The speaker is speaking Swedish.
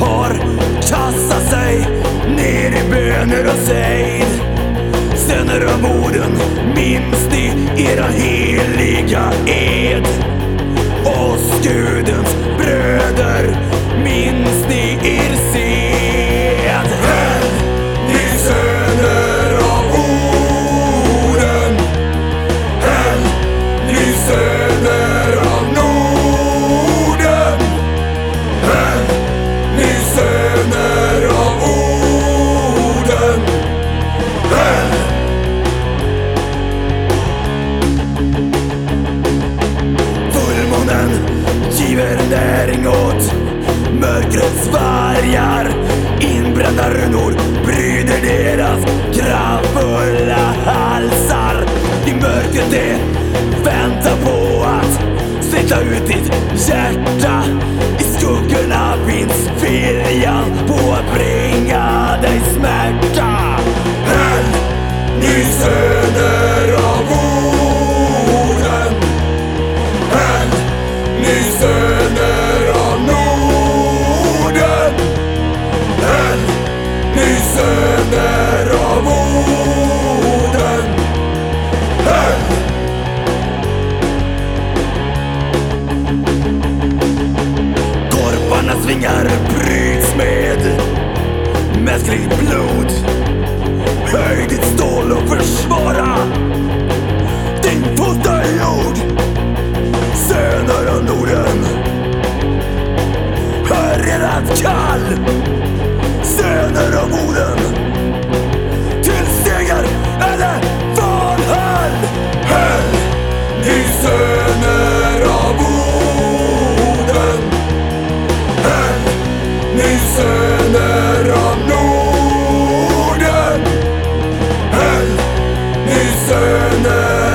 har kastat sig ner i böner och sejd. Söner av orden, minns ni era heliga ed? Oss Gudens mörkrets vargar. Inbrända runor vingar bryts med mänskligt blod. Höj ditt stål och försvara din fosterjord Söner av Norden är ert kall vänner av Norden. Hej, ni söner